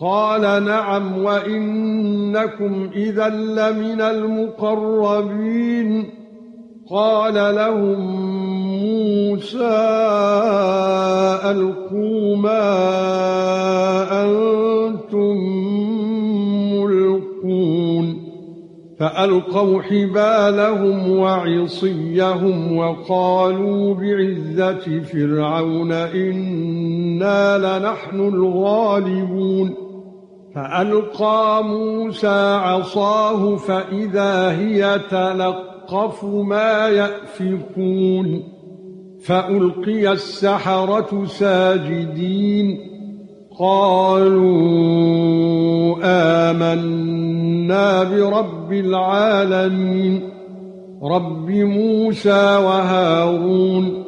قال نعم وإنكم إذا لمن المقربين. قال لهم موسى ألقوا ما أنتم ملقون. فألقوا حبالهم وعصيهم وقالوا بعزة فرعون إنا لنحن الغالبون. فألقى موسى عصاه فإذا هي تلقف ما يأفكون فألقي السحرة ساجدين قالوا آمنا برب العالمين رب موسى وهارون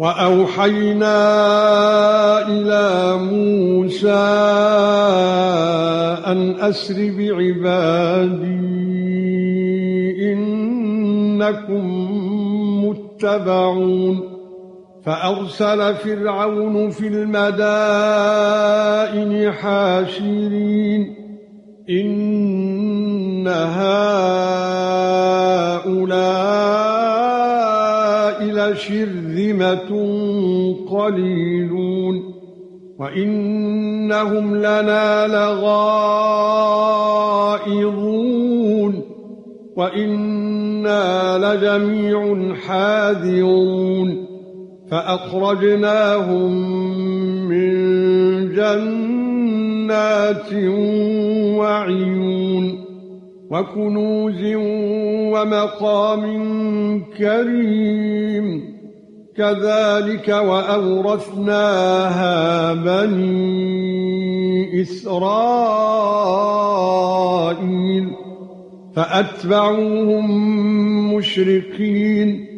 وأوحينا إلى موسى أن أسر بعبادي إنكم متبعون. فأرسل فرعون في المدائن حاشرين. هؤلاء لشر شِرْذِمَةٌ قَلِيلُونَ وَإِنَّهُمْ لَنَا لَغَائِظُونَ وَإِنَّا لَجَمِيعٌ حَاذِرُونَ فَأَخْرَجْنَاهُمْ مِنْ جَنَّاتٍ وَعُيُونٍ وَكُنُوزٍ وَمَقَامٍ كَرِيمٍ كذلك وأورثناها بني إسرائيل فأتبعوهم مشرقين